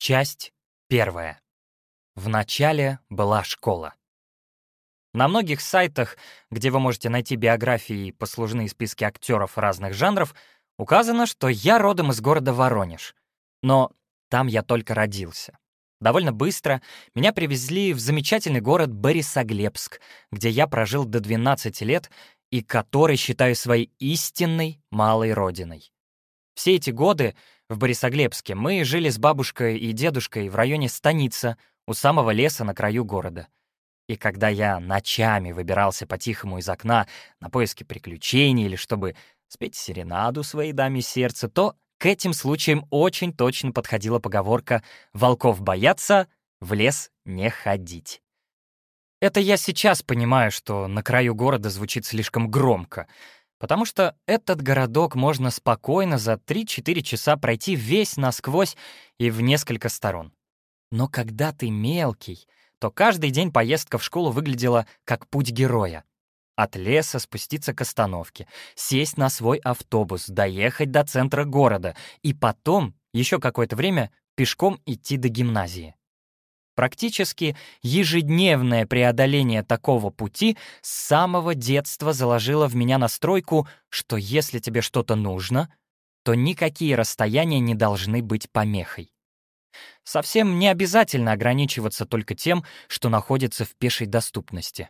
Часть первая. В начале была школа. На многих сайтах, где вы можете найти биографии и послужные списки актеров разных жанров, указано, что я родом из города Воронеж. Но там я только родился. Довольно быстро меня привезли в замечательный город Борисоглебск, где я прожил до 12 лет и который считаю своей истинной малой родиной. Все эти годы в Борисоглебске мы жили с бабушкой и дедушкой в районе Станица, у самого леса на краю города. И когда я ночами выбирался по-тихому из окна на поиски приключений или чтобы спеть серенаду своей даме сердца, то к этим случаям очень точно подходила поговорка «волков бояться, в лес не ходить». Это я сейчас понимаю, что на краю города звучит слишком громко, потому что этот городок можно спокойно за 3-4 часа пройти весь насквозь и в несколько сторон. Но когда ты мелкий, то каждый день поездка в школу выглядела как путь героя. От леса спуститься к остановке, сесть на свой автобус, доехать до центра города и потом, еще какое-то время, пешком идти до гимназии. Практически ежедневное преодоление такого пути с самого детства заложило в меня настройку, что если тебе что-то нужно, то никакие расстояния не должны быть помехой. Совсем не обязательно ограничиваться только тем, что находится в пешей доступности.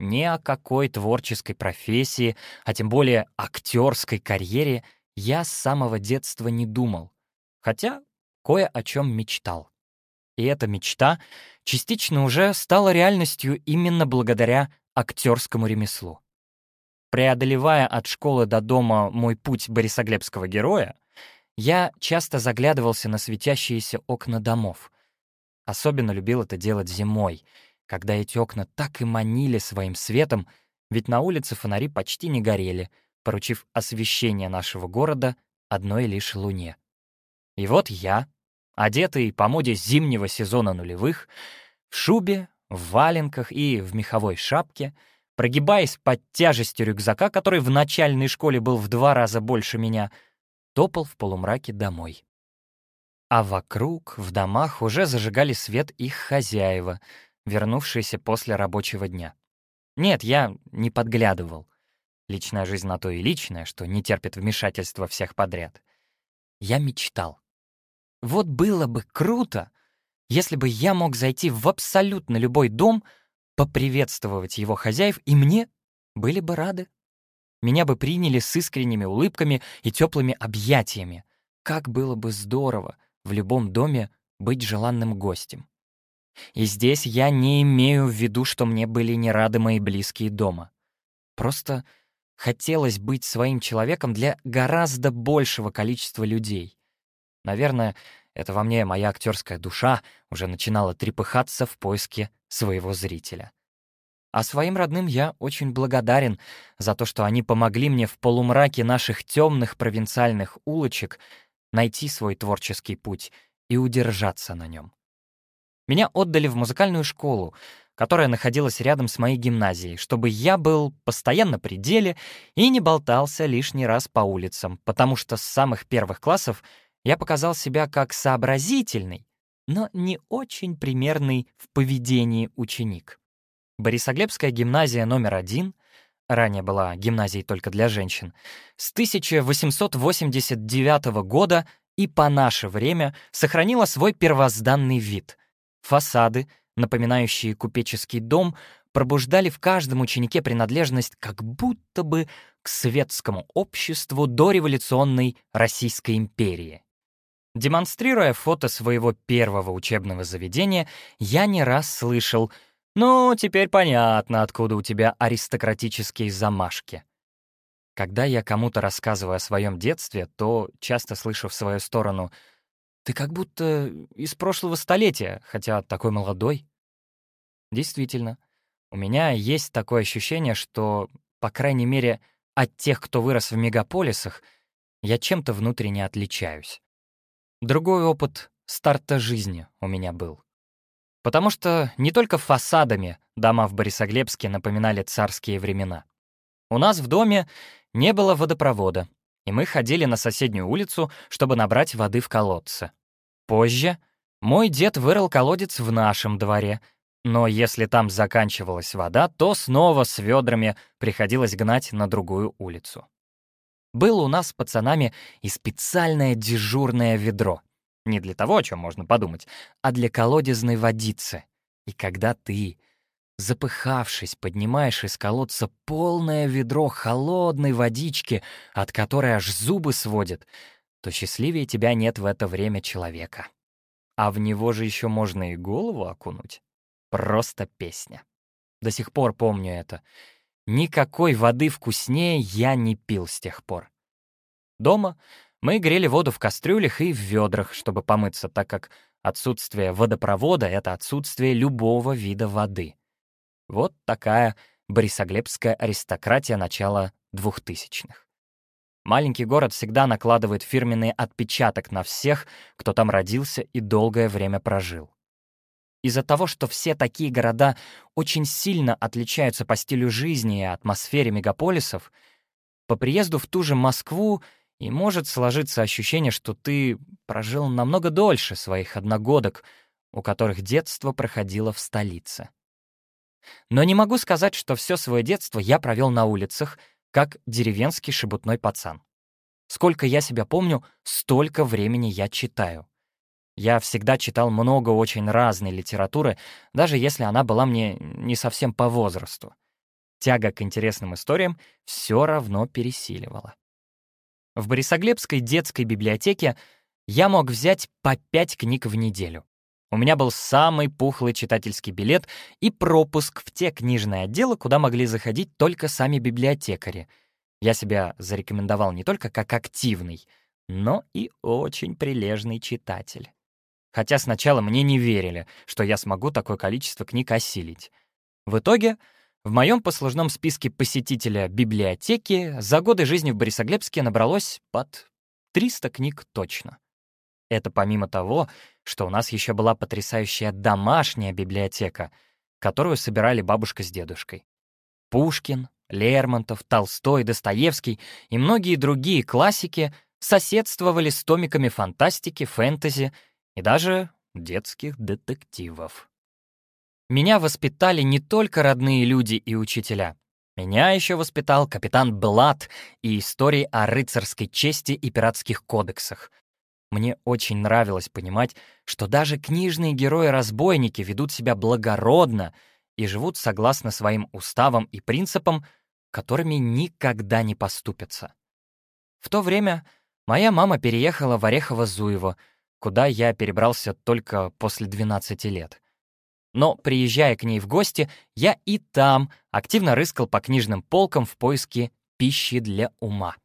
Ни о какой творческой профессии, а тем более актерской карьере я с самого детства не думал, хотя кое о чем мечтал. И эта мечта частично уже стала реальностью именно благодаря актерскому ремеслу. Преодолевая от школы до дома мой путь борисоглебского героя, я часто заглядывался на светящиеся окна домов. Особенно любил это делать зимой, когда эти окна так и манили своим светом, ведь на улице фонари почти не горели, поручив освещение нашего города одной лишь луне. И вот я, одетый по моде зимнего сезона нулевых, в шубе, в валенках и в меховой шапке, прогибаясь под тяжестью рюкзака, который в начальной школе был в два раза больше меня, топал в полумраке домой. А вокруг, в домах, уже зажигали свет их хозяева, вернувшиеся после рабочего дня. Нет, я не подглядывал. Личная жизнь на то и личная, что не терпит вмешательства всех подряд. Я мечтал. Вот было бы круто, если бы я мог зайти в абсолютно любой дом, поприветствовать его хозяев, и мне были бы рады. Меня бы приняли с искренними улыбками и теплыми объятиями. Как было бы здорово в любом доме быть желанным гостем. И здесь я не имею в виду, что мне были не рады мои близкие дома. Просто хотелось быть своим человеком для гораздо большего количества людей. Наверное, это во мне моя актерская душа уже начинала трепыхаться в поиске своего зрителя. А своим родным я очень благодарен за то, что они помогли мне в полумраке наших темных провинциальных улочек найти свой творческий путь и удержаться на нем. Меня отдали в музыкальную школу, которая находилась рядом с моей гимназией, чтобы я был постоянно при деле и не болтался лишний раз по улицам, потому что с самых первых классов — я показал себя как сообразительный, но не очень примерный в поведении ученик. Борисоглебская гимназия номер один, ранее была гимназией только для женщин, с 1889 года и по наше время сохранила свой первозданный вид. Фасады, напоминающие купеческий дом, пробуждали в каждом ученике принадлежность как будто бы к светскому обществу дореволюционной Российской империи. Демонстрируя фото своего первого учебного заведения, я не раз слышал «Ну, теперь понятно, откуда у тебя аристократические замашки». Когда я кому-то рассказываю о своем детстве, то часто слышу в свою сторону «Ты как будто из прошлого столетия, хотя такой молодой». Действительно, у меня есть такое ощущение, что, по крайней мере, от тех, кто вырос в мегаполисах, я чем-то внутренне отличаюсь. Другой опыт старта жизни у меня был. Потому что не только фасадами дома в Борисоглебске напоминали царские времена. У нас в доме не было водопровода, и мы ходили на соседнюю улицу, чтобы набрать воды в колодце. Позже Мой дед вырыл колодец в нашем дворе, но если там заканчивалась вода, то снова с ведрами приходилось гнать на другую улицу. Было у нас с пацанами и специальное дежурное ведро. Не для того, о чем можно подумать, а для колодезной водицы. И когда ты, запыхавшись, поднимаешь из колодца полное ведро холодной водички, от которой аж зубы сводят, то счастливее тебя нет в это время человека. А в него же еще можно и голову окунуть. Просто песня. До сих пор помню это. Никакой воды вкуснее я не пил с тех пор. Дома мы грели воду в кастрюлях и в ведрах, чтобы помыться, так как отсутствие водопровода — это отсутствие любого вида воды. Вот такая борисоглебская аристократия начала двухтысячных. Маленький город всегда накладывает фирменный отпечаток на всех, кто там родился и долгое время прожил. Из-за того, что все такие города очень сильно отличаются по стилю жизни и атмосфере мегаполисов, по приезду в ту же Москву и может сложиться ощущение, что ты прожил намного дольше своих одногодок, у которых детство проходило в столице. Но не могу сказать, что все свое детство я провел на улицах — как деревенский шебутной пацан. Сколько я себя помню, столько времени я читаю. Я всегда читал много очень разной литературы, даже если она была мне не совсем по возрасту. Тяга к интересным историям все равно пересиливала. В Борисоглебской детской библиотеке я мог взять по пять книг в неделю. У меня был самый пухлый читательский билет и пропуск в те книжные отделы, куда могли заходить только сами библиотекари. Я себя зарекомендовал не только как активный, но и очень прилежный читатель. Хотя сначала мне не верили, что я смогу такое количество книг осилить. В итоге в моем послужном списке посетителя библиотеки за годы жизни в Борисоглебске набралось под 300 книг точно. Это помимо того, что у нас еще была потрясающая домашняя библиотека, которую собирали бабушка с дедушкой. Пушкин, Лермонтов, Толстой, Достоевский и многие другие классики соседствовали с томиками фантастики, фэнтези и даже детских детективов. Меня воспитали не только родные люди и учителя. Меня еще воспитал капитан Блад и истории о рыцарской чести и пиратских кодексах, мне очень нравилось понимать, что даже книжные герои-разбойники ведут себя благородно и живут согласно своим уставам и принципам, которыми никогда не поступятся. В то время моя мама переехала в Орехово-Зуево, куда я перебрался только после 12 лет. Но, приезжая к ней в гости, я и там активно рыскал по книжным полкам в поиске пищи для ума.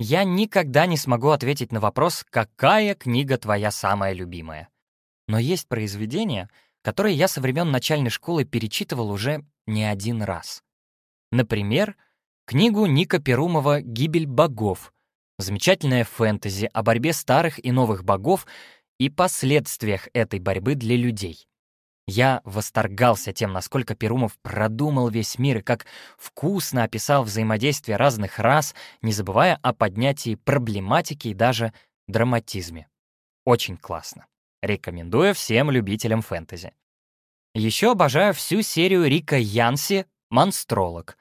Я никогда не смогу ответить на вопрос, какая книга твоя самая любимая. Но есть произведения, которые я со времен начальной школы перечитывал уже не один раз. Например, книгу Ника Перумова «Гибель богов», замечательная фэнтези о борьбе старых и новых богов и последствиях этой борьбы для людей. Я восторгался тем, насколько Перумов продумал весь мир и как вкусно описал взаимодействие разных рас, не забывая о поднятии проблематики и даже драматизме. Очень классно. Рекомендую всем любителям фэнтези. Еще обожаю всю серию Рика Янси «Монстролог».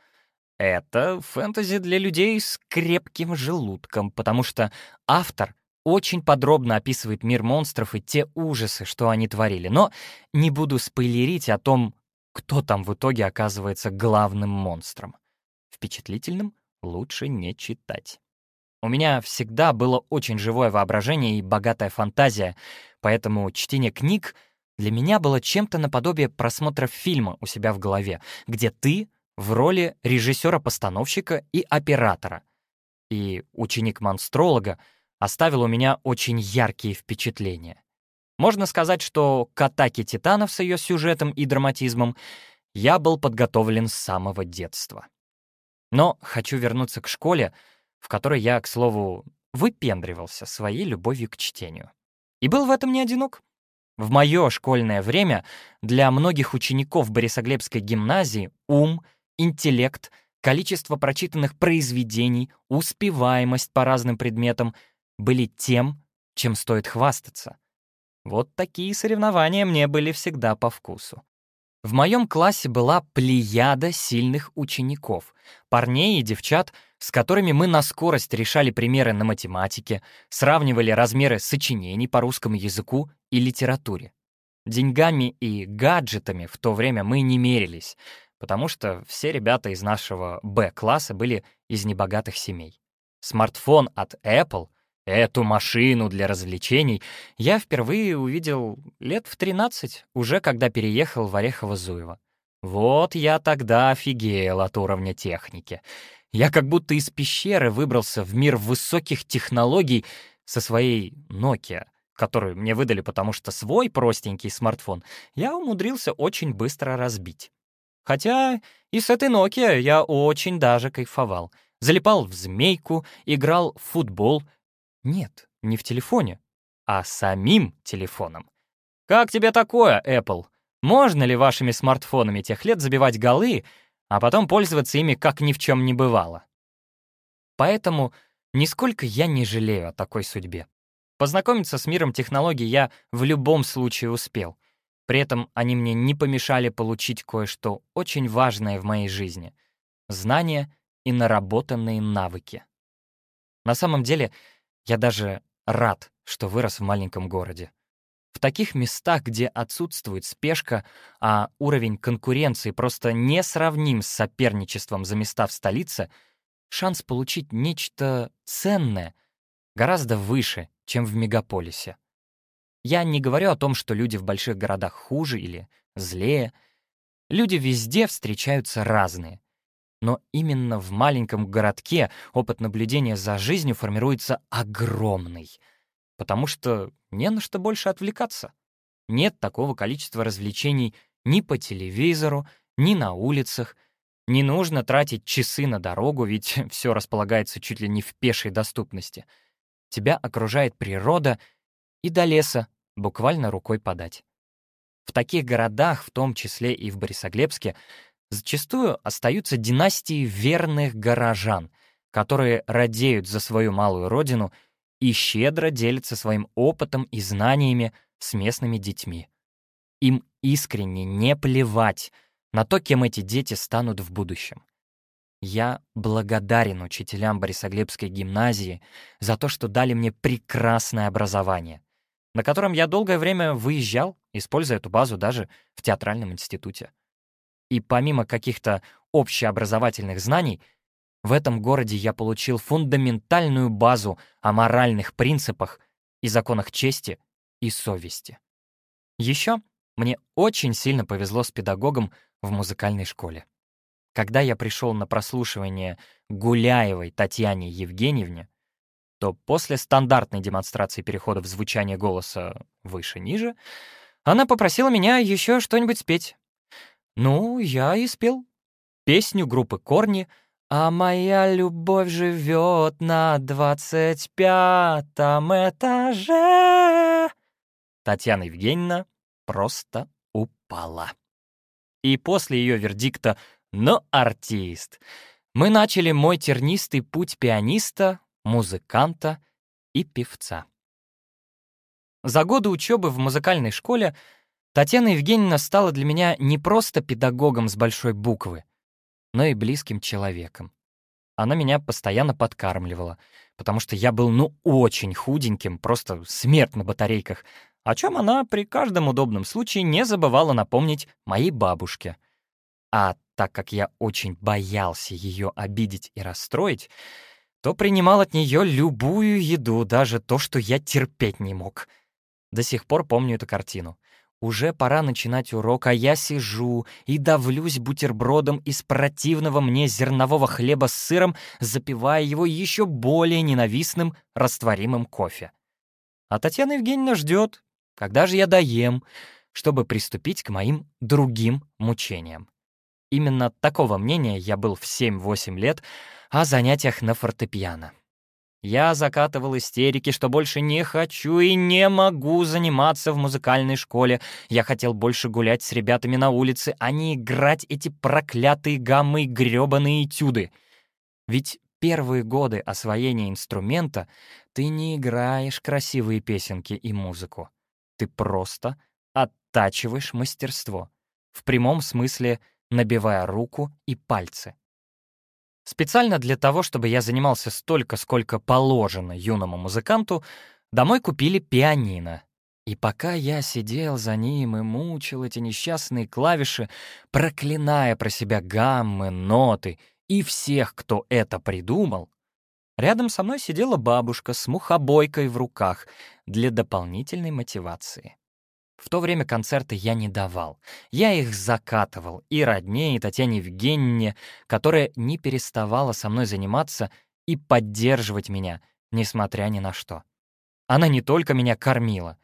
Это фэнтези для людей с крепким желудком, потому что автор очень подробно описывает мир монстров и те ужасы, что они творили, но не буду спойлерить о том, кто там в итоге оказывается главным монстром. Впечатлительным лучше не читать. У меня всегда было очень живое воображение и богатая фантазия, поэтому чтение книг для меня было чем-то наподобие просмотра фильма у себя в голове, где ты в роли режиссера-постановщика и оператора. И ученик-монстролога — оставил у меня очень яркие впечатления. Можно сказать, что к атаке титанов с ее сюжетом и драматизмом я был подготовлен с самого детства. Но хочу вернуться к школе, в которой я, к слову, выпендривался своей любовью к чтению. И был в этом не одинок. В мое школьное время для многих учеников Борисоглебской гимназии ум, интеллект, количество прочитанных произведений, успеваемость по разным предметам — были тем, чем стоит хвастаться. Вот такие соревнования мне были всегда по вкусу. В моем классе была плеяда сильных учеников, парней и девчат, с которыми мы на скорость решали примеры на математике, сравнивали размеры сочинений по русскому языку и литературе. Деньгами и гаджетами в то время мы не мерились, потому что все ребята из нашего Б-класса были из небогатых семей. Смартфон от Apple, эту машину для развлечений, я впервые увидел лет в 13, уже когда переехал в Орехово-Зуево. Вот я тогда офигел от уровня техники. Я как будто из пещеры выбрался в мир высоких технологий со своей Nokia — которую мне выдали, потому что свой простенький смартфон я умудрился очень быстро разбить. Хотя и с этой Nokia я очень даже кайфовал. Залипал в змейку, играл в футбол. Нет, не в телефоне, а самим телефоном. Как тебе такое, Apple? Можно ли вашими смартфонами тех лет забивать голы, а потом пользоваться ими как ни в чем не бывало? Поэтому нисколько я не жалею о такой судьбе. Познакомиться с миром технологий я в любом случае успел. При этом они мне не помешали получить кое-что очень важное в моей жизни — знания и наработанные навыки. На самом деле, я даже рад, что вырос в маленьком городе. В таких местах, где отсутствует спешка, а уровень конкуренции просто несравним с соперничеством за места в столице, шанс получить нечто ценное гораздо выше, чем в мегаполисе. Я не говорю о том, что люди в больших городах хуже или злее. Люди везде встречаются разные. Но именно в маленьком городке опыт наблюдения за жизнью формируется огромный, потому что не на что больше отвлекаться. Нет такого количества развлечений ни по телевизору, ни на улицах. Не нужно тратить часы на дорогу, ведь все располагается чуть ли не в пешей доступности — тебя окружает природа, и до леса буквально рукой подать. В таких городах, в том числе и в Борисоглебске, зачастую остаются династии верных горожан, которые радеют за свою малую родину и щедро делятся своим опытом и знаниями с местными детьми. Им искренне не плевать на то, кем эти дети станут в будущем. Я благодарен учителям Борисоглебской гимназии за то, что дали мне прекрасное образование, на котором я долгое время выезжал, используя эту базу даже в театральном институте. И помимо каких-то общеобразовательных знаний, в этом городе я получил фундаментальную базу о моральных принципах и законах чести и совести. Еще мне очень сильно повезло с педагогом в музыкальной школе. Когда я пришел на прослушивание Гуляевой Татьяне Евгеньевне, то после стандартной демонстрации перехода в звучание голоса выше-ниже, она попросила меня еще что-нибудь спеть. Ну, я и спел. Песню группы «Корни» «А моя любовь живет на двадцать пятом этаже». Татьяна Евгеньевна просто упала. И после ее вердикта но артист. Мы начали мой тернистый путь пианиста, музыканта и певца. За годы учебы в музыкальной школе Татьяна Евгеньевна стала для меня не просто педагогом с большой буквы, но и близким человеком. Она меня постоянно подкармливала, потому что я был ну очень худеньким, просто смерть на батарейках, о чем она при каждом удобном случае не забывала напомнить моей бабушке. А так как я очень боялся ее обидеть и расстроить, то принимал от нее любую еду, даже то, что я терпеть не мог. До сих пор помню эту картину. Уже пора начинать урок, а я сижу и давлюсь бутербродом из противного мне зернового хлеба с сыром, запивая его еще более ненавистным растворимым кофе. А Татьяна Евгеньевна ждет, когда же я доем, чтобы приступить к моим другим мучениям. Именно такого мнения я был в 7-8 лет о занятиях на фортепиано. Я закатывал истерики, что больше не хочу и не могу заниматься в музыкальной школе. Я хотел больше гулять с ребятами на улице, а не играть эти проклятые гаммы и грёбаные этюды. Ведь первые годы освоения инструмента ты не играешь красивые песенки и музыку. Ты просто оттачиваешь мастерство. В прямом смысле набивая руку и пальцы. Специально для того, чтобы я занимался столько, сколько положено юному музыканту, домой купили пианино. И пока я сидел за ним и мучил эти несчастные клавиши, проклиная про себя гаммы, ноты и всех, кто это придумал, рядом со мной сидела бабушка с мухобойкой в руках для дополнительной мотивации. В то время концерты я не давал. Я их закатывал и родне, и Татьяне Евгеньевне, которая не переставала со мной заниматься и поддерживать меня, несмотря ни на что. Она не только меня кормила,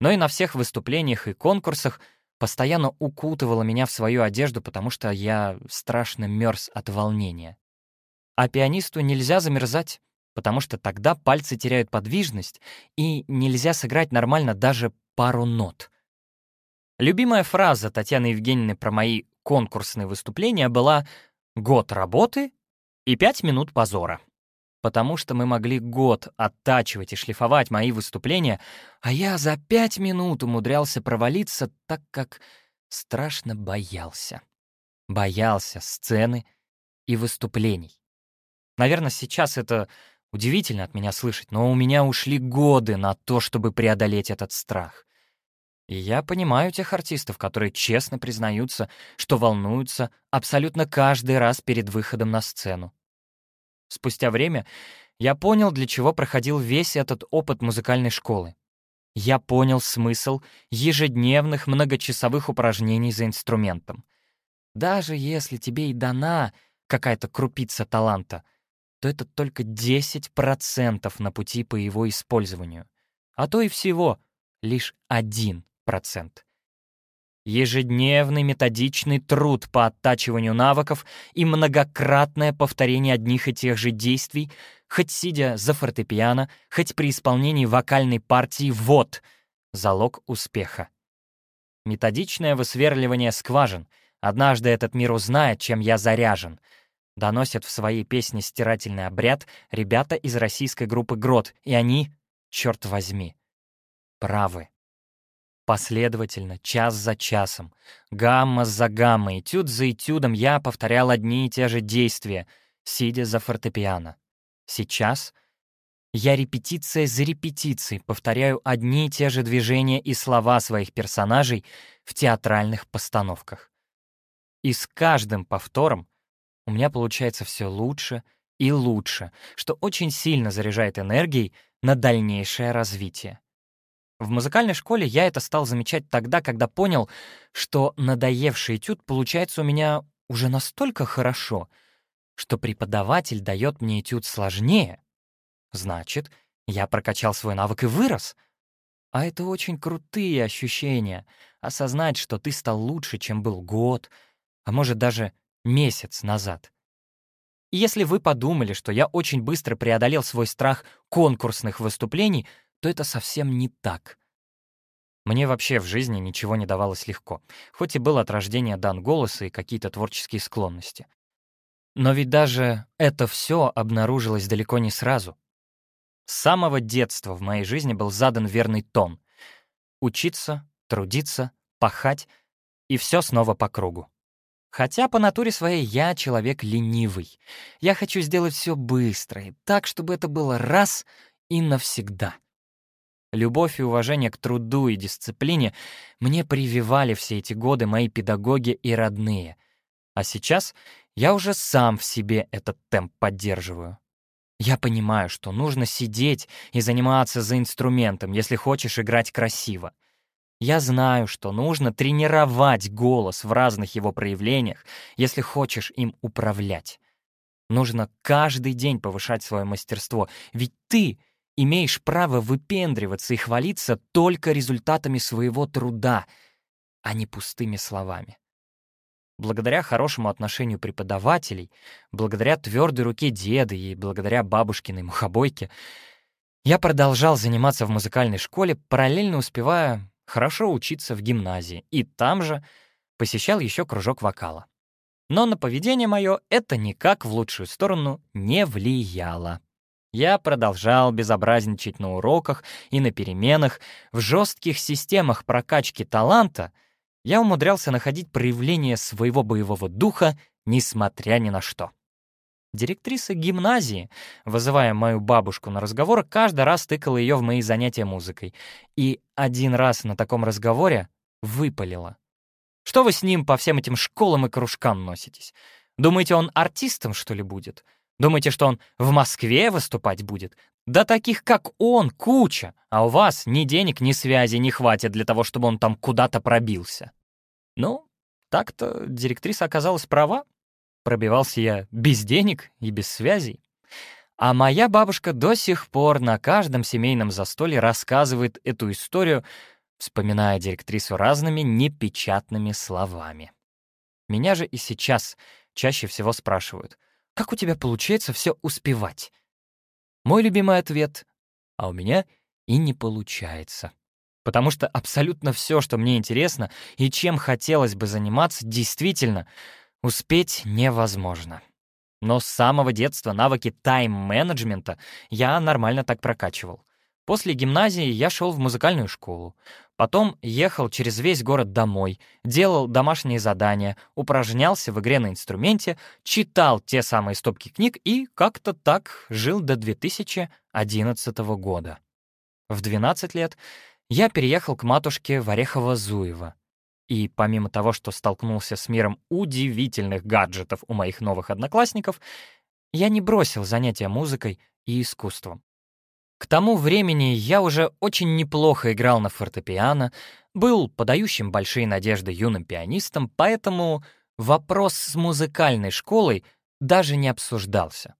но и на всех выступлениях и конкурсах постоянно укутывала меня в свою одежду, потому что я страшно мерз от волнения. А пианисту нельзя замерзать, потому что тогда пальцы теряют подвижность, и нельзя сыграть нормально даже пару нот — Любимая фраза Татьяны Евгеньевны про мои конкурсные выступления была «год работы и пять минут позора». Потому что мы могли год оттачивать и шлифовать мои выступления, а я за пять минут умудрялся провалиться, так как страшно боялся. Боялся сцены и выступлений. Наверное, сейчас это удивительно от меня слышать, но у меня ушли годы на то, чтобы преодолеть этот страх. И я понимаю тех артистов, которые честно признаются, что волнуются абсолютно каждый раз перед выходом на сцену. Спустя время я понял, для чего проходил весь этот опыт музыкальной школы. Я понял смысл ежедневных многочасовых упражнений за инструментом. Даже если тебе и дана какая-то крупица таланта, то это только 10% на пути по его использованию. А то и всего лишь один. Ежедневный методичный труд по оттачиванию навыков и многократное повторение одних и тех же действий, хоть сидя за фортепиано, хоть при исполнении вокальной партии — вот залог успеха. Методичное высверливание скважин. Однажды этот мир узнает, чем я заряжен. Доносят в своей песне «Стирательный обряд» ребята из российской группы «Грот», и они, черт возьми, правы. Последовательно, час за часом, гамма за гаммой, этюд за этюдом я повторял одни и те же действия, сидя за фортепиано. Сейчас я репетиция за репетицией повторяю одни и те же движения и слова своих персонажей в театральных постановках. И с каждым повтором у меня получается все лучше и лучше, что очень сильно заряжает энергией на дальнейшее развитие. В музыкальной школе я это стал замечать тогда, когда понял, что надоевший этюд получается у меня уже настолько хорошо, что преподаватель дает мне этюд сложнее. Значит, я прокачал свой навык и вырос. А это очень крутые ощущения — осознать, что ты стал лучше, чем был год, а может даже месяц назад. И если вы подумали, что я очень быстро преодолел свой страх конкурсных выступлений — то это совсем не так. Мне вообще в жизни ничего не давалось легко, хоть и был от рождения дан голос и какие-то творческие склонности. Но ведь даже это все обнаружилось далеко не сразу. С самого детства в моей жизни был задан верный тон — учиться, трудиться, пахать, и все снова по кругу. Хотя по натуре своей я человек ленивый. Я хочу сделать все быстро и так, чтобы это было раз и навсегда. Любовь и уважение к труду и дисциплине мне прививали все эти годы мои педагоги и родные. А сейчас я уже сам в себе этот темп поддерживаю. Я понимаю, что нужно сидеть и заниматься за инструментом, если хочешь играть красиво. Я знаю, что нужно тренировать голос в разных его проявлениях, если хочешь им управлять. Нужно каждый день повышать свое мастерство, ведь ты — имеешь право выпендриваться и хвалиться только результатами своего труда, а не пустыми словами. Благодаря хорошему отношению преподавателей, благодаря твердой руке деда и благодаря бабушкиной мухобойке, я продолжал заниматься в музыкальной школе, параллельно успевая хорошо учиться в гимназии, и там же посещал еще кружок вокала. Но на поведение мое это никак в лучшую сторону не влияло. Я продолжал безобразничать на уроках и на переменах. В жестких системах прокачки таланта я умудрялся находить проявление своего боевого духа, несмотря ни на что. Директриса гимназии, вызывая мою бабушку на разговор, каждый раз тыкала ее в мои занятия музыкой. И один раз на таком разговоре выпалила. «Что вы с ним по всем этим школам и кружкам носитесь? Думаете, он артистом, что ли, будет? Думаете, что он в Москве выступать будет? Да таких, как он, куча, а у вас ни денег, ни связи не хватит для того, чтобы он там куда-то пробился». Ну, так-то директриса оказалась права. Пробивался я без денег и без связей. А моя бабушка до сих пор на каждом семейном застолье рассказывает эту историю, вспоминая директрису разными непечатными словами. Меня же и сейчас чаще всего спрашивают, как у тебя получается все успевать? Мой любимый ответ — а у меня и не получается. Потому что абсолютно все, что мне интересно и чем хотелось бы заниматься, действительно — Успеть невозможно. Но с самого детства навыки тайм-менеджмента я нормально так прокачивал. После гимназии я шел в музыкальную школу. Потом ехал через весь город домой, делал домашние задания, упражнялся в игре на инструменте, читал те самые стопки книг и как-то так жил до 2011 года. В 12 лет я переехал к матушке в Орехово-Зуево. И помимо того, что столкнулся с миром удивительных гаджетов у моих новых одноклассников, я не бросил занятия музыкой и искусством. К тому времени я уже очень неплохо играл на фортепиано, был подающим большие надежды юным пианистом, поэтому вопрос с музыкальной школой даже не обсуждался.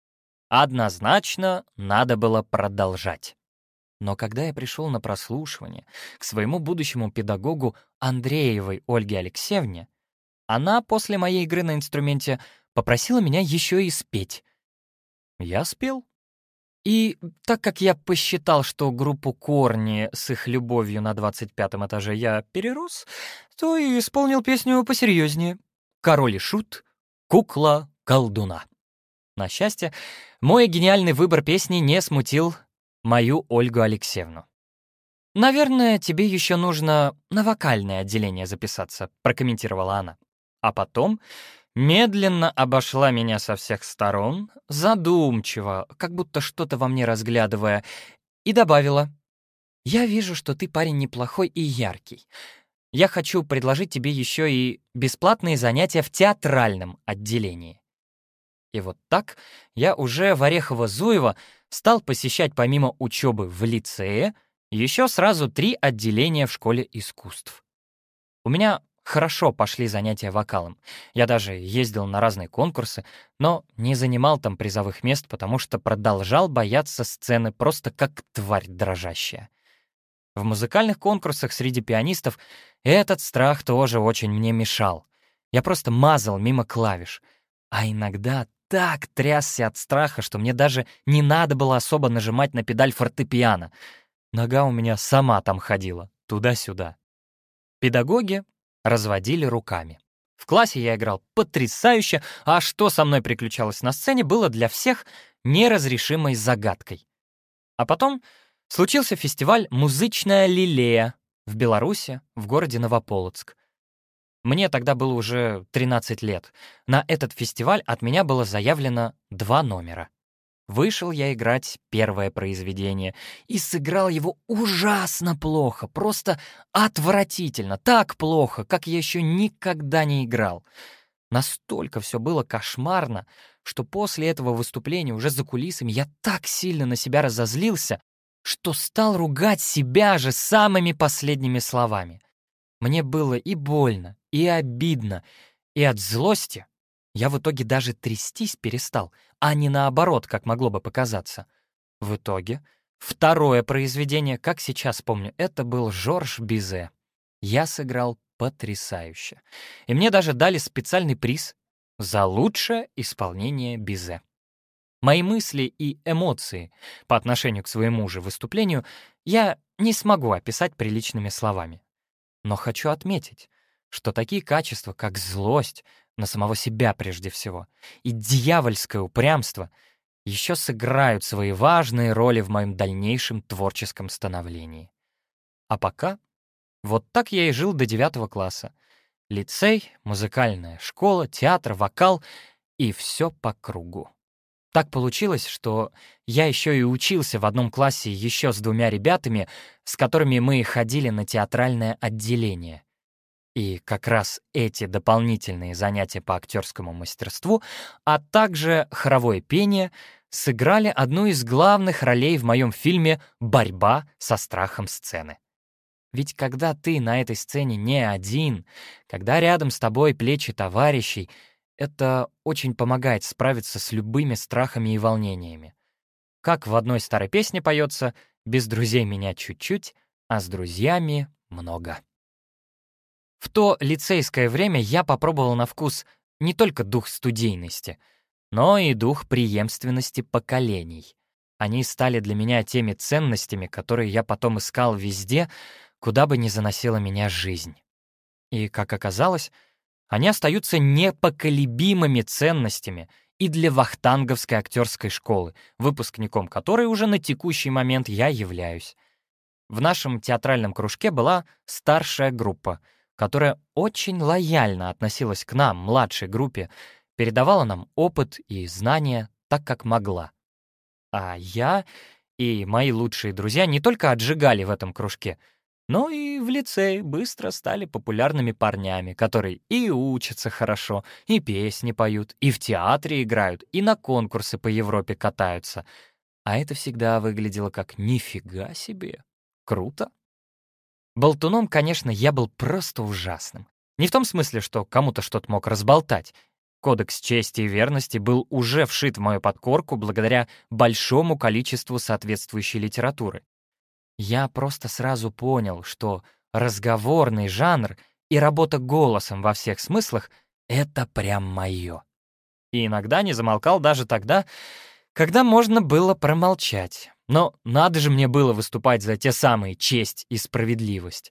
Однозначно надо было продолжать. Но когда я пришел на прослушивание к своему будущему педагогу Андреевой Ольге Алексеевне, она после моей игры на инструменте попросила меня еще и спеть. Я спел. И так как я посчитал, что группу «Корни» с их любовью на 25 этаже я перерос, то и исполнил песню посерьезнее. «Король и шут. Кукла колдуна». На счастье, мой гениальный выбор песни не смутил мою Ольгу Алексеевну. «Наверное, тебе еще нужно на вокальное отделение записаться», — прокомментировала она. А потом медленно обошла меня со всех сторон, задумчиво, как будто что-то во мне разглядывая, и добавила. «Я вижу, что ты парень неплохой и яркий. Я хочу предложить тебе еще и бесплатные занятия в театральном отделении». И вот так я уже в Орехово-Зуево стал посещать помимо учебы в лицее еще сразу три отделения в школе искусств. У меня хорошо пошли занятия вокалом. Я даже ездил на разные конкурсы, но не занимал там призовых мест, потому что продолжал бояться сцены просто как тварь дрожащая. В музыкальных конкурсах среди пианистов этот страх тоже очень мне мешал. Я просто мазал мимо клавиш, а иногда так трясся от страха, что мне даже не надо было особо нажимать на педаль фортепиано. Нога у меня сама там ходила, туда-сюда. Педагоги разводили руками. В классе я играл потрясающе, а что со мной приключалось на сцене, было для всех неразрешимой загадкой. А потом случился фестиваль «Музычная лилея» в Беларуси, в городе Новополоцк. Мне тогда было уже 13 лет. На этот фестиваль от меня было заявлено два номера. Вышел я играть первое произведение и сыграл его ужасно плохо, просто отвратительно, так плохо, как я еще никогда не играл. Настолько все было кошмарно, что после этого выступления уже за кулисами я так сильно на себя разозлился, что стал ругать себя же самыми последними словами. Мне было и больно, и обидно, и от злости я в итоге даже трястись перестал, а не наоборот, как могло бы показаться. В итоге второе произведение, как сейчас помню, это был Жорж Бизе. Я сыграл потрясающе. И мне даже дали специальный приз за лучшее исполнение Бизе. Мои мысли и эмоции по отношению к своему же выступлению я не смогу описать приличными словами. Но хочу отметить, что такие качества, как злость на самого себя прежде всего и дьявольское упрямство еще сыграют свои важные роли в моем дальнейшем творческом становлении. А пока вот так я и жил до девятого класса. Лицей, музыкальная школа, театр, вокал и все по кругу. Так получилось, что я еще и учился в одном классе еще с двумя ребятами, с которыми мы ходили на театральное отделение. И как раз эти дополнительные занятия по актерскому мастерству, а также хоровое пение сыграли одну из главных ролей в моем фильме «Борьба со страхом сцены». Ведь когда ты на этой сцене не один, когда рядом с тобой плечи товарищей, это очень помогает справиться с любыми страхами и волнениями. Как в одной старой песне поется «Без друзей меня чуть-чуть, а с друзьями много». В то лицейское время я попробовал на вкус не только дух студийности, но и дух преемственности поколений. Они стали для меня теми ценностями, которые я потом искал везде, куда бы ни заносила меня жизнь. И, как оказалось, они остаются непоколебимыми ценностями и для вахтанговской актерской школы, выпускником которой уже на текущий момент я являюсь. В нашем театральном кружке была старшая группа, которая очень лояльно относилась к нам, младшей группе, передавала нам опыт и знания так, как могла. А я и мои лучшие друзья не только отжигали в этом кружке — но и в лицее быстро стали популярными парнями, которые и учатся хорошо, и песни поют, и в театре играют, и на конкурсы по Европе катаются. А это всегда выглядело как «нифига себе! Круто!» Болтуном, конечно, я был просто ужасным. Не в том смысле, что кому-то что-то мог разболтать. Кодекс чести и верности был уже вшит в мою подкорку благодаря большому количеству соответствующей литературы. Я просто сразу понял, что разговорный жанр и работа голосом во всех смыслах — это прям моё. И иногда не замолкал даже тогда, когда можно было промолчать. Но надо же мне было выступать за те самые честь и справедливость.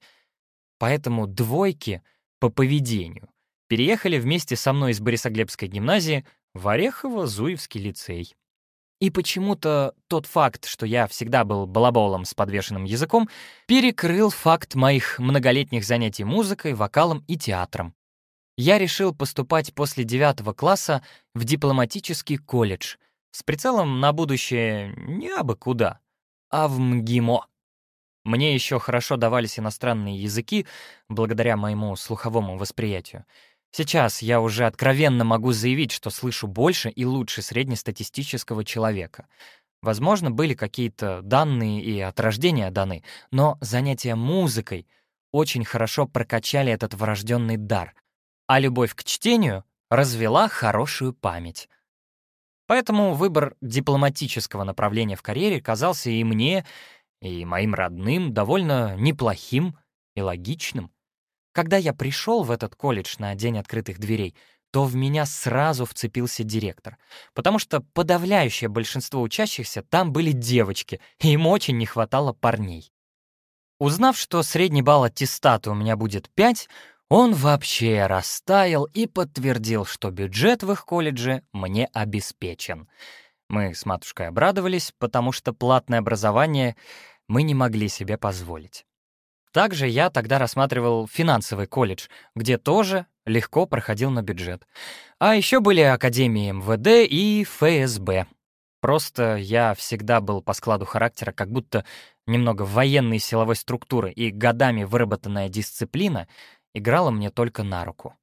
Поэтому двойки по поведению переехали вместе со мной из Борисоглебской гимназии в Орехово-Зуевский лицей. И почему-то тот факт, что я всегда был балаболом с подвешенным языком, перекрыл факт моих многолетних занятий музыкой, вокалом и театром. Я решил поступать после девятого класса в дипломатический колледж с прицелом на будущее не абы куда, а в МГИМО. Мне еще хорошо давались иностранные языки благодаря моему слуховому восприятию. Сейчас я уже откровенно могу заявить, что слышу больше и лучше среднестатистического человека. Возможно, были какие-то данные и от рождения даны, но занятия музыкой очень хорошо прокачали этот врожденный дар, а любовь к чтению развела хорошую память. Поэтому выбор дипломатического направления в карьере казался и мне, и моим родным довольно неплохим и логичным. Когда я пришел в этот колледж на День открытых дверей, то в меня сразу вцепился директор, потому что подавляющее большинство учащихся там были девочки, и им очень не хватало парней. Узнав, что средний балл аттестата у меня будет 5, он вообще растаял и подтвердил, что бюджет в их колледже мне обеспечен. Мы с матушкой обрадовались, потому что платное образование мы не могли себе позволить. Также я тогда рассматривал финансовый колледж, где тоже легко проходил на бюджет. А еще были академии МВД и ФСБ. Просто я всегда был по складу характера как будто немного военной силовой структуры, и годами выработанная дисциплина играла мне только на руку.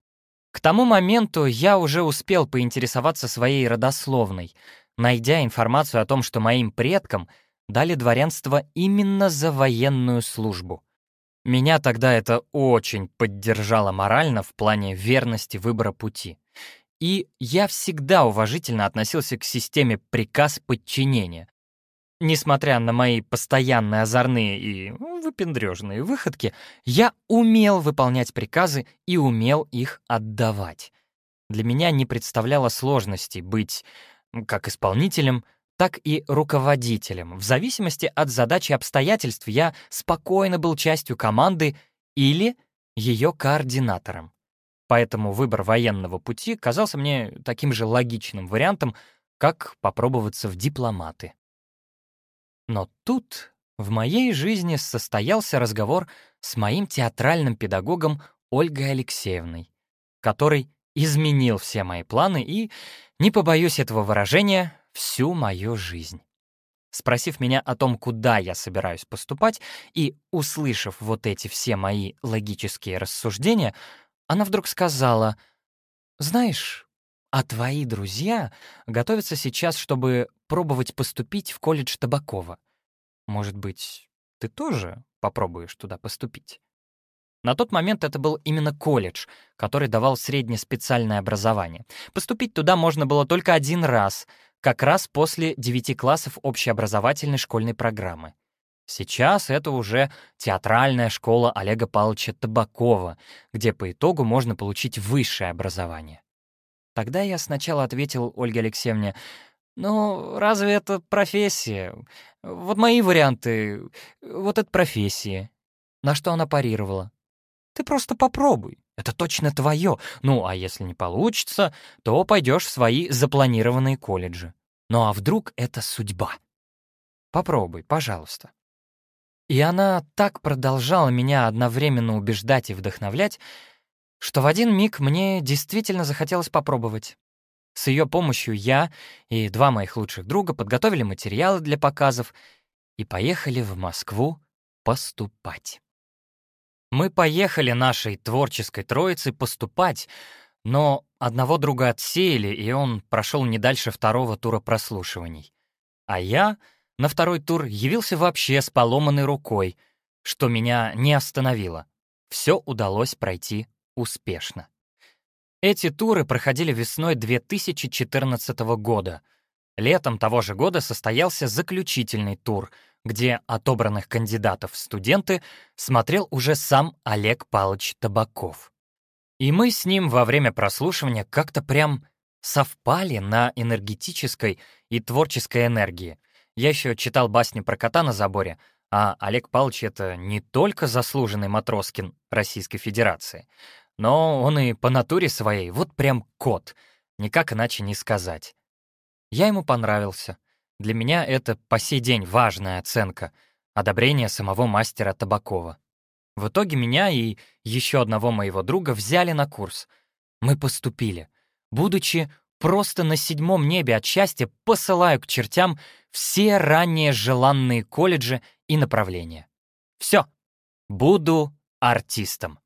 К тому моменту я уже успел поинтересоваться своей родословной, найдя информацию о том, что моим предкам дали дворянство именно за военную службу. Меня тогда это очень поддержало морально в плане верности выбора пути. И я всегда уважительно относился к системе приказ подчинения. Несмотря на мои постоянные озорные и выпендрежные выходки, я умел выполнять приказы и умел их отдавать. Для меня не представляло сложности быть как исполнителем, так и руководителем. В зависимости от задач и обстоятельств я спокойно был частью команды или ее координатором. Поэтому выбор военного пути казался мне таким же логичным вариантом, как попробоваться в дипломаты. Но тут в моей жизни состоялся разговор с моим театральным педагогом Ольгой Алексеевной, который изменил все мои планы и, не побоюсь этого выражения, всю мою жизнь. Спросив меня о том, куда я собираюсь поступать, и услышав вот эти все мои логические рассуждения, она вдруг сказала, «Знаешь, а твои друзья готовятся сейчас, чтобы пробовать поступить в колледж Табакова. Может быть, ты тоже попробуешь туда поступить?» На тот момент это был именно колледж, который давал среднее специальное образование. Поступить туда можно было только один раз — как раз после девяти классов общеобразовательной школьной программы. Сейчас это уже театральная школа Олега Павловича Табакова, где по итогу можно получить высшее образование. Тогда я сначала ответил Ольге Алексеевне, «Ну, разве это профессия? Вот мои варианты, вот это профессия». На что она парировала. «Ты просто попробуй, это точно твое. Ну, а если не получится, то пойдешь в свои запланированные колледжи. Ну а вдруг это судьба? Попробуй, пожалуйста. И она так продолжала меня одновременно убеждать и вдохновлять, что в один миг мне действительно захотелось попробовать. С ее помощью я и два моих лучших друга подготовили материалы для показов и поехали в Москву поступать. Мы поехали нашей творческой троицей поступать, но одного друга отсеяли, и он прошел не дальше второго тура прослушиваний. А я на второй тур явился вообще с поломанной рукой, что меня не остановило. Все удалось пройти успешно. Эти туры проходили весной 2014 года. Летом того же года состоялся заключительный тур, где отобранных кандидатов в студенты смотрел уже сам Олег Павлович Табаков. И мы с ним во время прослушивания как-то прям совпали на энергетической и творческой энергии. Я еще читал басню про кота на заборе, а Олег Павлович — это не только заслуженный Матроскин Российской Федерации, но он и по натуре своей вот прям кот, никак иначе не сказать. Я ему понравился. Для меня это по сей день важная оценка, одобрение самого мастера Табакова. В итоге меня и еще одного моего друга взяли на курс. Мы поступили. Будучи просто на седьмом небе от счастья, посылаю к чертям все ранее желанные колледжи и направления. Все, буду артистом.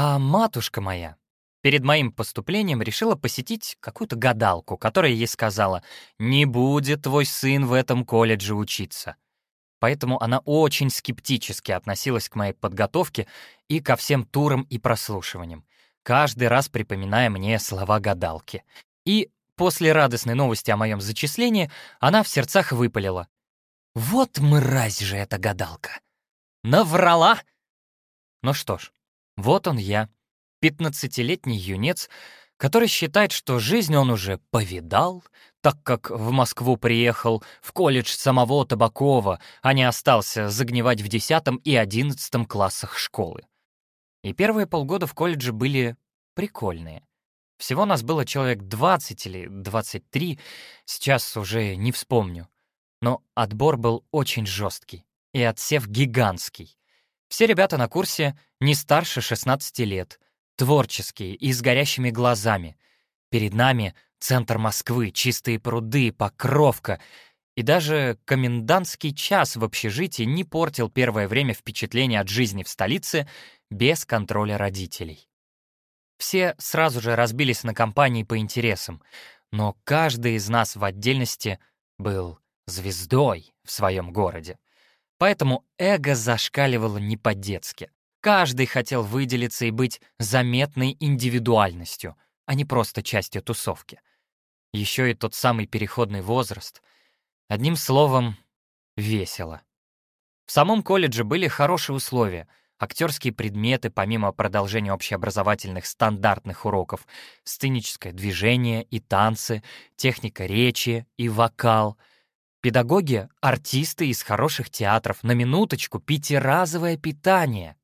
А матушка моя перед моим поступлением решила посетить какую-то гадалку, которая ей сказала, «Не будет твой сын в этом колледже учиться». Поэтому она очень скептически относилась к моей подготовке и ко всем турам и прослушиваниям, каждый раз припоминая мне слова гадалки. И после радостной новости о моем зачислении она в сердцах выпалила. «Вот мразь же эта гадалка! Наврала!» Ну что ж, вот он я, пятнадцатилетний юнец, который считает, что жизнь он уже повидал, так как в Москву приехал в колледж самого Табакова, а не остался загнивать в 10 и 11 классах школы. И первые полгода в колледже были прикольные. Всего нас было человек 20 или 23, сейчас уже не вспомню. Но отбор был очень жесткий и отсев гигантский. Все ребята на курсе не старше 16 лет, творческие и с горящими глазами. Перед нами — Центр Москвы, чистые пруды, покровка. И даже комендантский час в общежитии не портил первое время впечатление от жизни в столице без контроля родителей. Все сразу же разбились на компании по интересам, но каждый из нас в отдельности был звездой в своем городе. Поэтому эго зашкаливало не по-детски. Каждый хотел выделиться и быть заметной индивидуальностью, а не просто частью тусовки. Еще и тот самый переходный возраст. Одним словом, весело. В самом колледже были хорошие условия. Актерские предметы, помимо продолжения общеобразовательных стандартных уроков, сценическое движение и танцы, техника речи и вокал. Педагоги — артисты из хороших театров, на минуточку пятиразовое питание.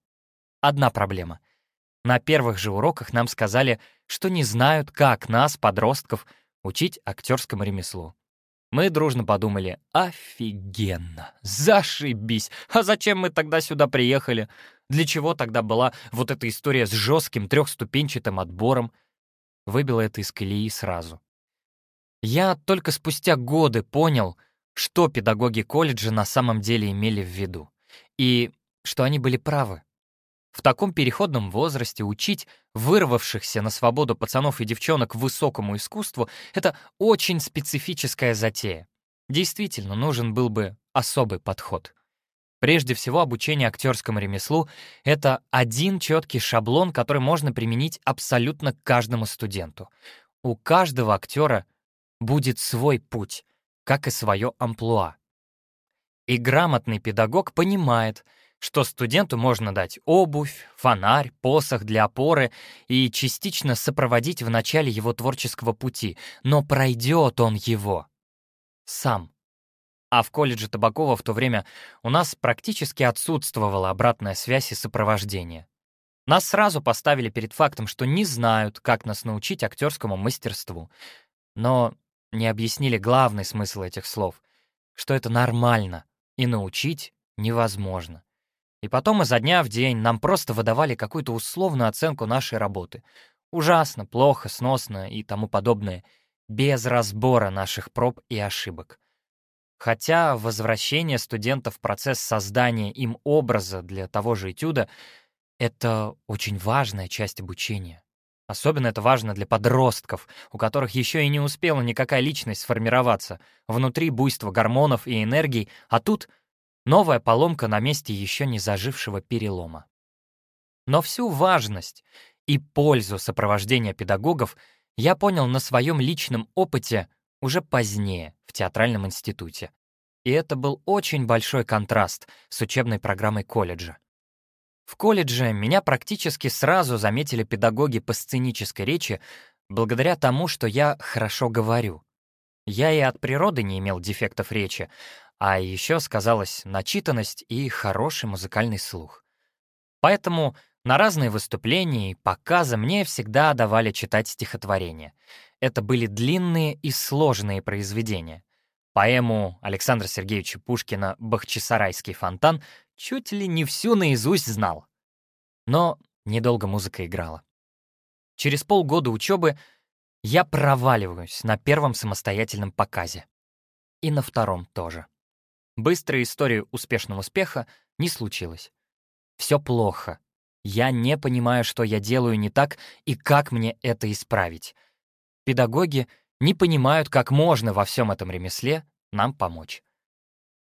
Одна проблема. На первых же уроках нам сказали, что не знают, как нас, подростков, учить актерскому ремеслу. Мы дружно подумали, офигенно, зашибись, а зачем мы тогда сюда приехали? Для чего тогда была вот эта история с жестким трехступенчатым отбором? Выбило это из колеи сразу. Я только спустя годы понял, что педагоги колледжа на самом деле имели в виду. И что они были правы. В таком переходном возрасте учить вырвавшихся на свободу пацанов и девчонок высокому искусству — это очень специфическая затея. Действительно, нужен был бы особый подход. Прежде всего, обучение актерскому ремеслу — это один четкий шаблон, который можно применить абсолютно каждому студенту. У каждого актера будет свой путь, как и свое амплуа. И грамотный педагог понимает — что студенту можно дать обувь, фонарь, посох для опоры и частично сопроводить в начале его творческого пути, но пройдет он его сам. А в колледже Табакова в то время у нас практически отсутствовала обратная связь и сопровождение. Нас сразу поставили перед фактом, что не знают, как нас научить актерскому мастерству. Но не объяснили главный смысл этих слов, что это нормально и научить невозможно. И потом изо дня в день нам просто выдавали какую-то условную оценку нашей работы. Ужасно, плохо, сносно и тому подобное, без разбора наших проб и ошибок. Хотя возвращение студентов в процесс создания им образа для того же этюда — это очень важная часть обучения. Особенно это важно для подростков, у которых еще и не успела никакая личность сформироваться. Внутри буйство гормонов и энергий, а тут — Новая поломка на месте еще не зажившего перелома. Но всю важность и пользу сопровождения педагогов я понял на своем личном опыте уже позднее в театральном институте. И это был очень большой контраст с учебной программой колледжа. В колледже меня практически сразу заметили педагоги по сценической речи благодаря тому, что я хорошо говорю. Я и от природы не имел дефектов речи, а еще сказалась начитанность и хороший музыкальный слух. Поэтому на разные выступления и показы мне всегда давали читать стихотворения. Это были длинные и сложные произведения. Поэму Александра Сергеевича Пушкина «Бахчисарайский фонтан» чуть ли не всю наизусть знал. Но недолго музыка играла. Через полгода учебы я проваливаюсь на первом самостоятельном показе. И на втором тоже. Быстрой истории успешного успеха не случилось. Все плохо. Я не понимаю, что я делаю не так и как мне это исправить. Педагоги не понимают, как можно во всем этом ремесле нам помочь.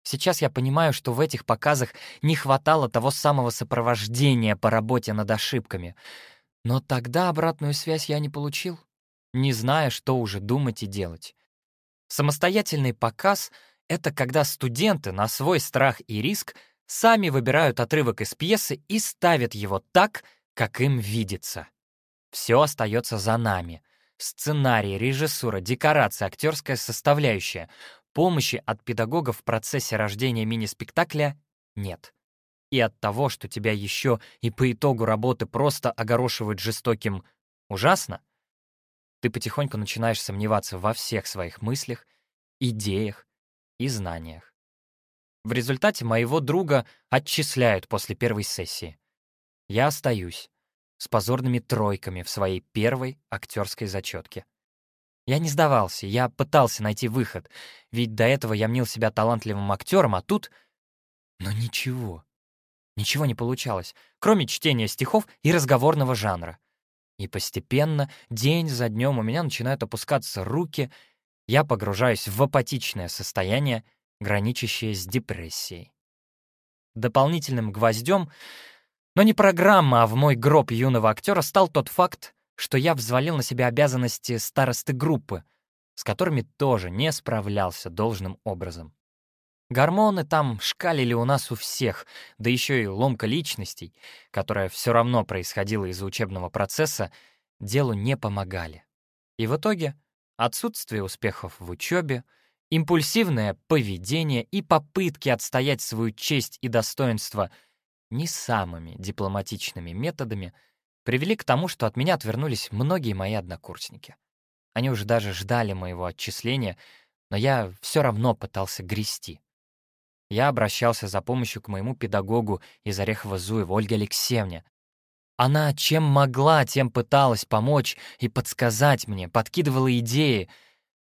Сейчас я понимаю, что в этих показах не хватало того самого сопровождения по работе над ошибками. Но тогда обратную связь я не получил, не зная, что уже думать и делать. Самостоятельный показ — это когда студенты на свой страх и риск сами выбирают отрывок из пьесы и ставят его так, как им видится. Все остается за нами. Сценарий, режиссура, декорация, актерская составляющая. Помощи от педагогов в процессе рождения мини-спектакля нет. И от того, что тебя еще и по итогу работы просто огорошивают жестоким «ужасно», ты потихоньку начинаешь сомневаться во всех своих мыслях, идеях, и знаниях. В результате моего друга отчисляют после первой сессии. Я остаюсь с позорными тройками в своей первой актерской зачетке. Я не сдавался, я пытался найти выход, ведь до этого я мнил себя талантливым актером, а тут... Но ничего. Ничего не получалось, кроме чтения стихов и разговорного жанра. И постепенно, день за днем у меня начинают опускаться руки — я погружаюсь в апатичное состояние, граничащее с депрессией. Дополнительным гвоздем, но не программа, а в мой гроб юного актера стал тот факт, что я взвалил на себя обязанности старосты группы, с которыми тоже не справлялся должным образом. Гормоны там шкалили у нас у всех, да еще и ломка личностей, которая все равно происходила из-за учебного процесса, делу не помогали. И в итоге Отсутствие успехов в учебе, импульсивное поведение и попытки отстоять свою честь и достоинство не самыми дипломатичными методами привели к тому, что от меня отвернулись многие мои однокурсники. Они уже даже ждали моего отчисления, но я все равно пытался грести. Я обращался за помощью к моему педагогу из Орехова-Зуева, Ольге Алексеевне. Она чем могла, тем пыталась помочь и подсказать мне, подкидывала идеи,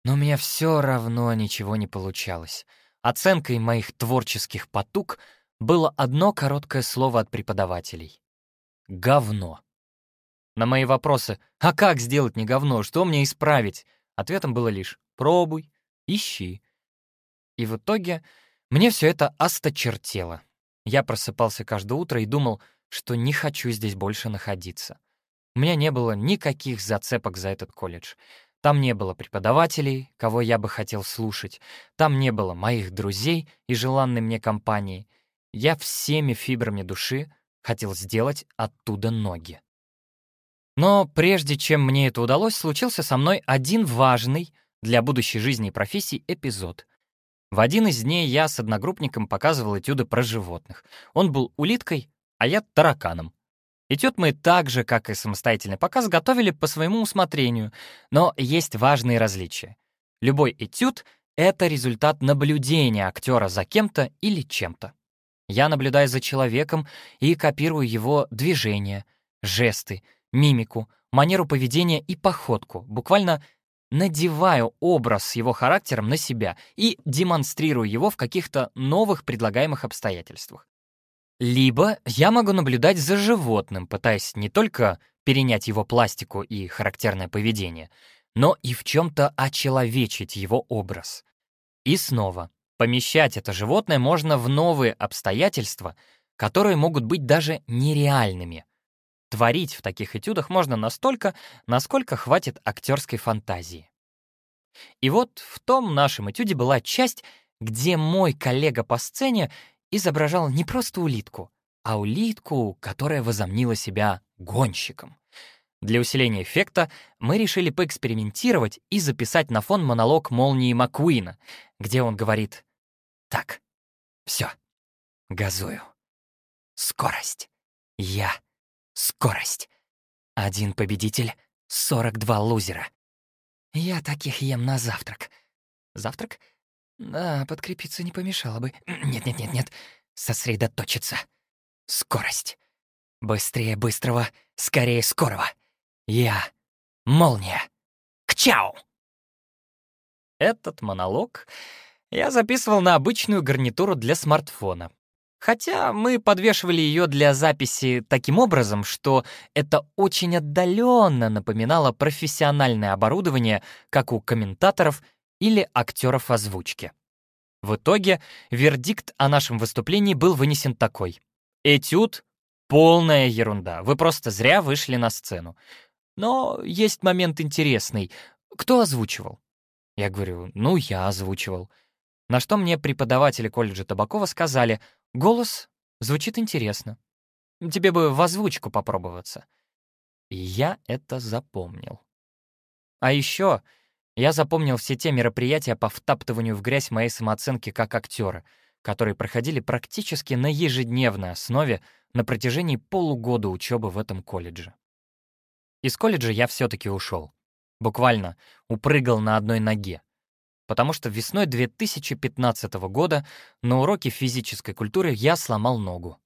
но у меня все равно ничего не получалось. Оценкой моих творческих потуг было одно короткое слово от преподавателей. «Говно». На мои вопросы «А как сделать не говно? Что мне исправить?» Ответом было лишь «Пробуй, ищи». И в итоге мне все это осточертело. Я просыпался каждое утро и думал, что не хочу здесь больше находиться. У меня не было никаких зацепок за этот колледж. Там не было преподавателей, кого я бы хотел слушать. Там не было моих друзей и желанной мне компании. Я всеми фибрами души хотел сделать оттуда ноги. Но прежде чем мне это удалось, случился со мной один важный для будущей жизни и профессии эпизод. В один из дней я с одногруппником показывал этюды про животных. Он был улиткой, а я тараканом. Этюд мы так же, как и самостоятельный показ, готовили по своему усмотрению, но есть важные различия. Любой этюд — это результат наблюдения актера за кем-то или чем-то. Я наблюдаю за человеком и копирую его движения, жесты, мимику, манеру поведения и походку, буквально надеваю образ с его характером на себя и демонстрирую его в каких-то новых предлагаемых обстоятельствах. Либо я могу наблюдать за животным, пытаясь не только перенять его пластику и характерное поведение, но и в чем-то очеловечить его образ. И снова, помещать это животное можно в новые обстоятельства, которые могут быть даже нереальными. Творить в таких этюдах можно настолько, насколько хватит актерской фантазии. И вот в том нашем этюде была часть, где мой коллега по сцене изображал не просто улитку, а улитку, которая возомнила себя гонщиком. Для усиления эффекта мы решили поэкспериментировать и записать на фон монолог молнии Маккуина, где он говорит «Так, все, газую. Скорость. Я скорость. Один победитель, 42 лузера. Я таких ем на завтрак. Завтрак? Да, подкрепиться не помешало бы. Нет-нет-нет-нет, сосредоточиться. Скорость. Быстрее быстрого, скорее скорого. Я — молния. Кчау! Этот монолог я записывал на обычную гарнитуру для смартфона. Хотя мы подвешивали ее для записи таким образом, что это очень отдаленно напоминало профессиональное оборудование, как у комментаторов или актеров озвучки. В итоге вердикт о нашем выступлении был вынесен такой. Этюд — полная ерунда, вы просто зря вышли на сцену. Но есть момент интересный. Кто озвучивал? Я говорю, ну, я озвучивал. На что мне преподаватели колледжа Табакова сказали, голос звучит интересно. Тебе бы в озвучку попробоваться. И я это запомнил. А еще я запомнил все те мероприятия по втаптыванию в грязь моей самооценки как актера, которые проходили практически на ежедневной основе на протяжении полугода учебы в этом колледже. Из колледжа я все-таки ушел. Буквально упрыгал на одной ноге потому что весной 2015 года на уроке физической культуры я сломал ногу.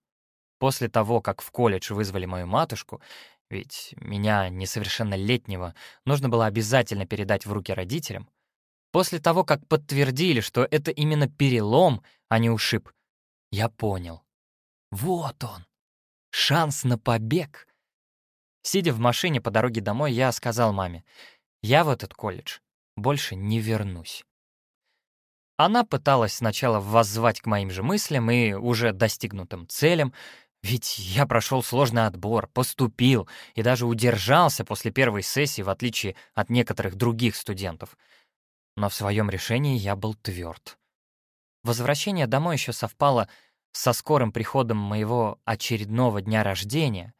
После того, как в колледж вызвали мою матушку, ведь меня, несовершеннолетнего, нужно было обязательно передать в руки родителям, после того, как подтвердили, что это именно перелом, а не ушиб, я понял. Вот он, шанс на побег. Сидя в машине по дороге домой, я сказал маме, я в этот колледж больше не вернусь. Она пыталась сначала воззвать к моим же мыслям и уже достигнутым целям, ведь я прошел сложный отбор, поступил и даже удержался после первой сессии, в отличие от некоторых других студентов. Но в своем решении я был тверд. Возвращение домой еще совпало со скорым приходом моего очередного дня рождения,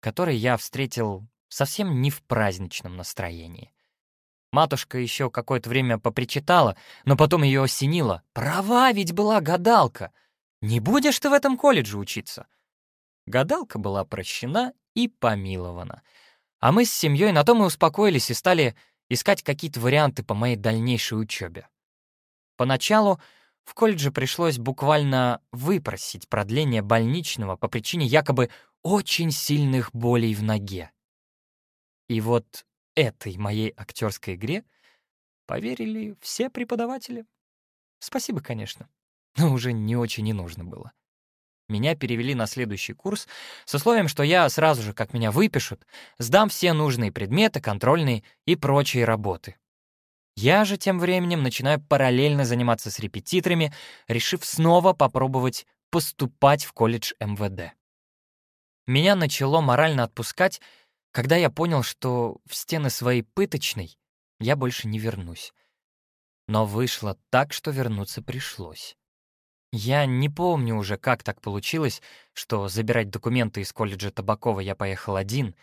который я встретил совсем не в праздничном настроении. Матушка еще какое-то время попричитала, но потом ее осенило. Права ведь была гадалка. Не будешь ты в этом колледже учиться. Гадалка была прощена и помилована. А мы с семьей на том и успокоились и стали искать какие-то варианты по моей дальнейшей учебе. Поначалу в колледже пришлось буквально выпросить продление больничного по причине якобы очень сильных болей в ноге. И вот этой моей актерской игре поверили все преподаватели. Спасибо, конечно, но уже не очень и нужно было. Меня перевели на следующий курс с условием, что я сразу же, как меня выпишут, сдам все нужные предметы, контрольные и прочие работы. Я же тем временем начинаю параллельно заниматься с репетиторами, решив снова попробовать поступать в колледж МВД. Меня начало морально отпускать, когда я понял, что в стены своей пыточной я больше не вернусь. Но вышло так, что вернуться пришлось. Я не помню уже, как так получилось, что забирать документы из колледжа Табакова я поехал один.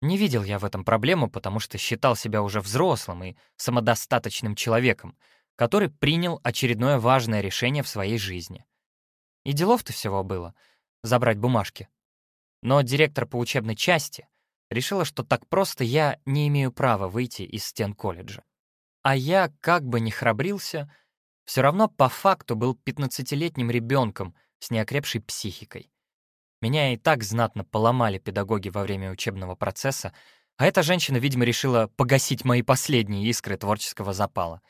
Не видел я в этом проблему, потому что считал себя уже взрослым и самодостаточным человеком, который принял очередное важное решение в своей жизни. И делов-то всего было — забрать бумажки. Но директор по учебной части решила, что так просто я не имею права выйти из стен колледжа. А я, как бы ни храбрился, все равно по факту был 15-летним ребенком с неокрепшей психикой. Меня и так знатно поломали педагоги во время учебного процесса, а эта женщина, видимо, решила погасить мои последние искры творческого запала.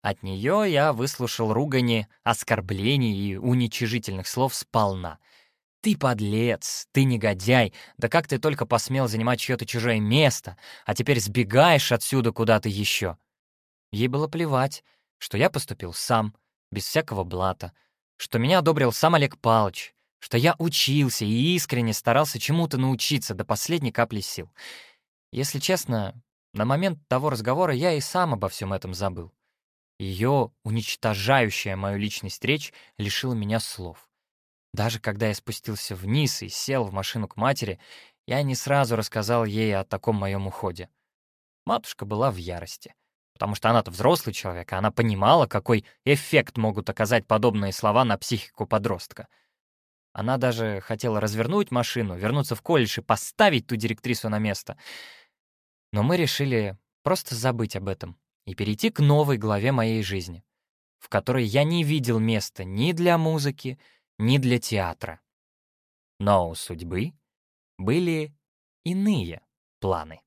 От нее я выслушал ругани, оскорблений и уничижительных слов сполна. «Ты подлец, ты негодяй, да как ты только посмел занимать чье-то чужое место, а теперь сбегаешь отсюда куда-то еще?» Ей было плевать, что я поступил сам, без всякого блата, что меня одобрил сам Олег Палыч, что я учился и искренне старался чему-то научиться до последней капли сил. Если честно, на момент того разговора я и сам обо всем этом забыл. Ее уничтожающая мою личность речь лишила меня слов. Даже когда я спустился вниз и сел в машину к матери, я не сразу рассказал ей о таком моем уходе. Матушка была в ярости потому что она-то взрослый человек, а она понимала, какой эффект могут оказать подобные слова на психику подростка. Она даже хотела развернуть машину, вернуться в колледж и поставить ту директрису на место. Но мы решили просто забыть об этом и перейти к новой главе моей жизни, в которой я не видел места ни для музыки, ни для театра. Но у судьбы были иные планы.